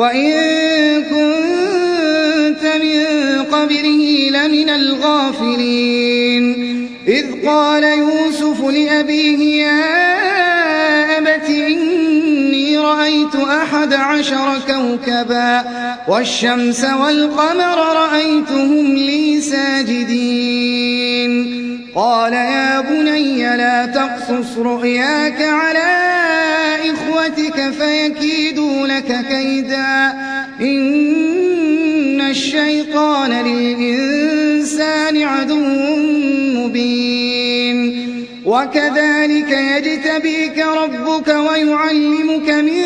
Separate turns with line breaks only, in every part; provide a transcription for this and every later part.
وإن كنت من قبله لمن الغافلين إذ قال يوسف لأبيه يا أبت إني رأيت أحد عشر كوكبا والشمس والقمر رأيتهم لي ساجدين قال يا بني لا تقصص رؤياك على إخوتك فيكيدوا لك كيدا. إن الشيطان للإنسان عدو مبين. وكذلك يجتبيك ربك ويعلمك من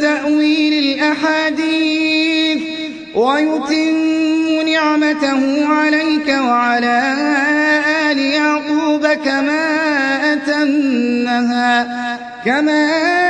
تأويل الأحاديث. ويتم نعمته عليك وعلى آل يعقوب كما أتمها كما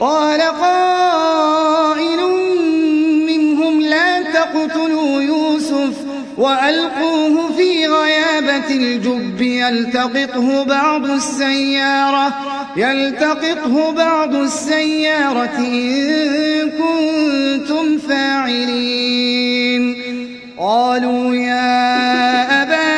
قال قائل منهم لا تقتلوا يوسف وألقوه في غيابة الجب يلتقطه بعض السيارة يلتقطه بعض السيارة إن كنتم فاعلين. قالوا يا أبانا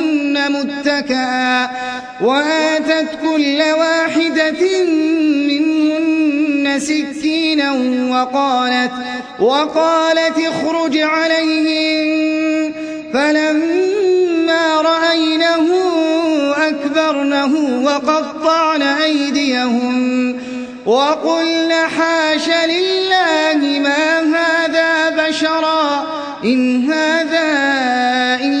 متكئا وآتت كل واحدة منهن سكينا وقالت وقالت اخرج عليهم. فلما رأينه أكبرنه وقطعن أيديهم وقلن حاش لله ما هذا بشرا إن هذا إلا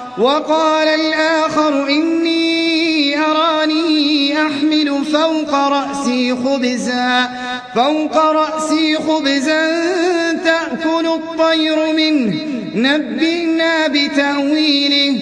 وقال الآخر إني أراني أحمل فوق رأسي خبزا فوق رأسي خبزا تأكل الطير منه. نبئنا بتأويله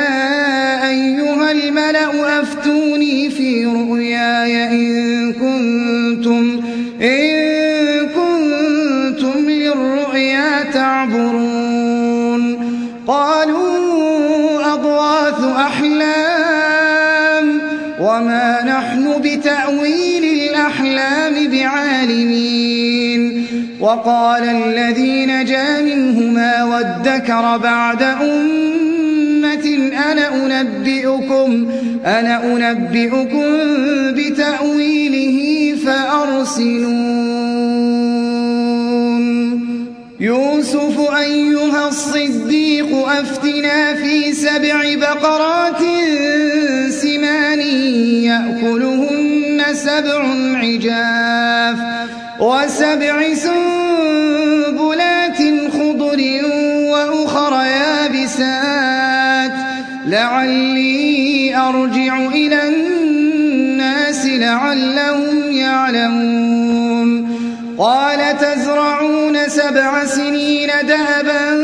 رؤياي إن كنتم إن كنتم للرؤيا تعبرون. قالوا أضواث أحلام وما نحن بتأويل الأحلام بعالمين. وقال الذي نجا منهما وادكر بعد أنا أنبئكم أنا أنبئكم بتأويله فأرسلون. يوسف أيها الصديق أفتنا في سبع بقرات سمان يأكلهن سبع عجاف وسبع سنبلات لعلي أرجع إلى الناس لعلهم يعلمون قال تزرعون سبع سنين دابا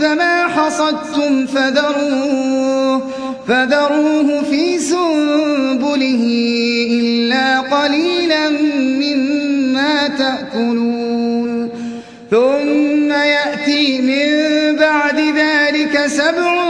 فما حصدتم فذروه, فذروه في سنبله إلا قليلا مما تأكلون ثم يأتي من بعد ذلك سبع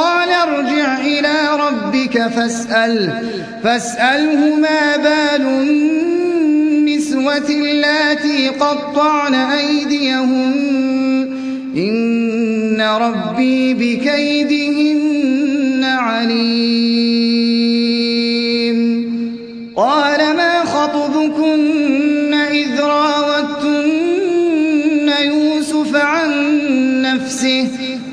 قال ارجع إلى ربك فاسأل فاسأله ما بال النسوة اللاتي قطعن أيديهم إن ربي بكيدهن عليم. قال ما خطبكن إذ راوتن يوسف عن نفسه؟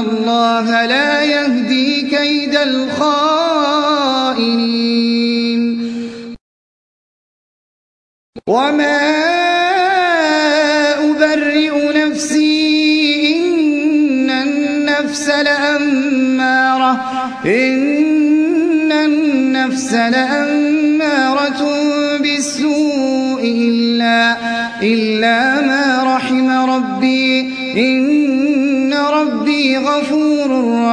الله لا يهدي كيد الخائنين. وما أبرئ نفسي إن النفس لأمارة إن النفس لأمارة بالسوء إلا, إلا ما رحم ربي. إن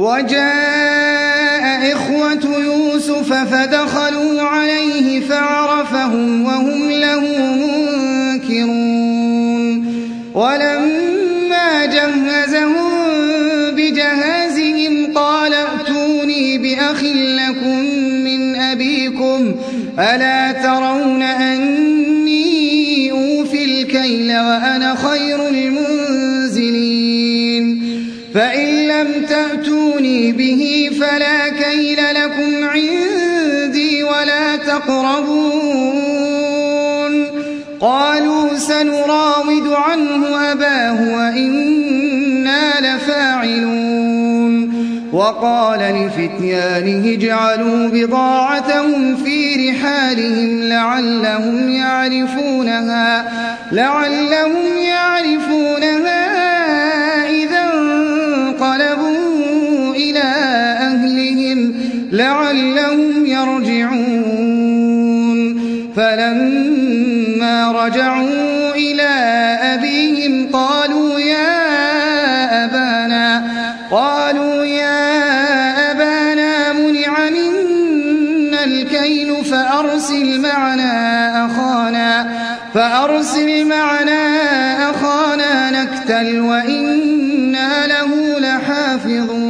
وجاء إخوة يوسف فدخلوا عليه فعرفهم وهم له منكرون. ولما جهزهم بجهازهم قال ائتوني بأخ لكم من أبيكم ألا ترون أني أوفي الكيل وأنا خير المنزلين؟ فإن لم تأتوني به فلا كيل لكم عندي ولا تقربون. قالوا سنراود عنه أباه وإنا لفاعلون. وقال لفتيانه اجعلوا بضاعتهم في رحالهم لعلهم يعرفونها لعلهم يعرفونها لعلهم يرجعون. فلما رجعوا إلى أبيهم قالوا يا أبانا قالوا يا أبانا منع منا الكيل فأرسل معنا أخانا فأرسل معنا أخانا نكتل وإنا له لحافظون.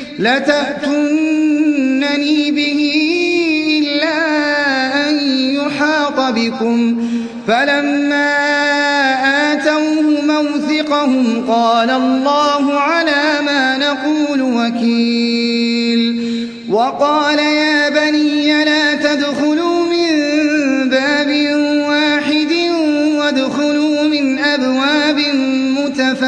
لتأتنني به إلا أن يحاط بكم. فلما آتوه موثقهم قال الله على ما نقول وكيل. وقال يا بني لا تدخلوا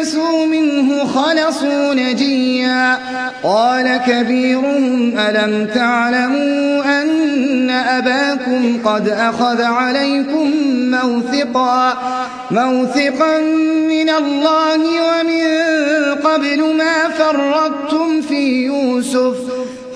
استيئسوا منه خلصوا نجيا قال كبيرهم ألم تعلموا أن أباكم قد أخذ عليكم موثقا موثقا من الله ومن قبل ما فرطتم في يوسف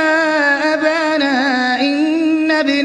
أبانا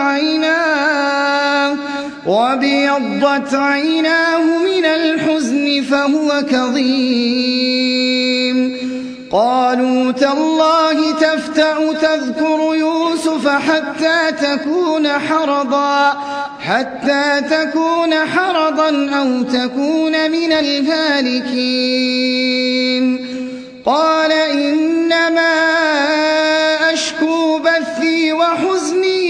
عيناه وابيضت عيناه من الحزن فهو كظيم. قالوا تالله تفتأ تذكر يوسف حتى تكون حرضا حتى تكون حرضا أو تكون من الهالكين. قال إنما أشكو بثي وحزني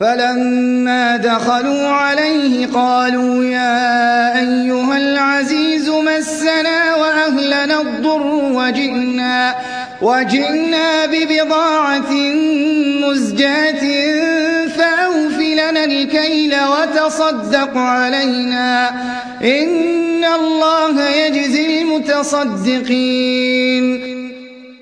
فلما دخلوا عليه قالوا يا أيها العزيز مسنا وأهلنا الضر وجئنا وجئنا ببضاعة مزجاة فأوف لنا الكيل وتصدق علينا. إن الله يجزي المتصدقين.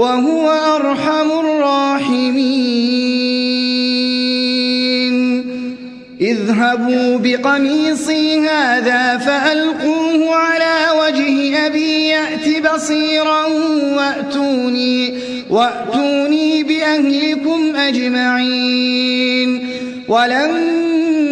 وهو أرحم الراحمين. اذهبوا بقميصي هذا فألقوه على وجه أبي يأت بصيرا وأتوني, وأتوني بأهلكم أجمعين. ولما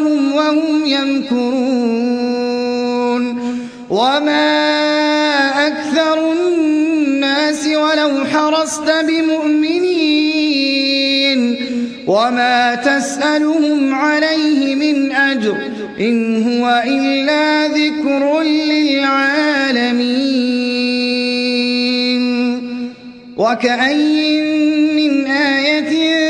أمرهم وهم يمكرون وما أكثر الناس ولو حرصت بمؤمنين وما تسألهم عليه من أجر إن هو إلا ذكر للعالمين وكأي من آية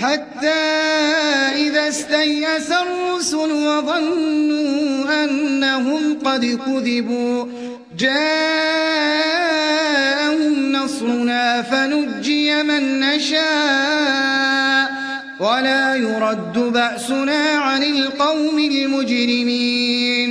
حتى إذا استيأس الرسل وظنوا أنهم قد كذبوا جاءهم نصرنا فنجي من نشاء ولا يرد بأسنا عن القوم المجرمين.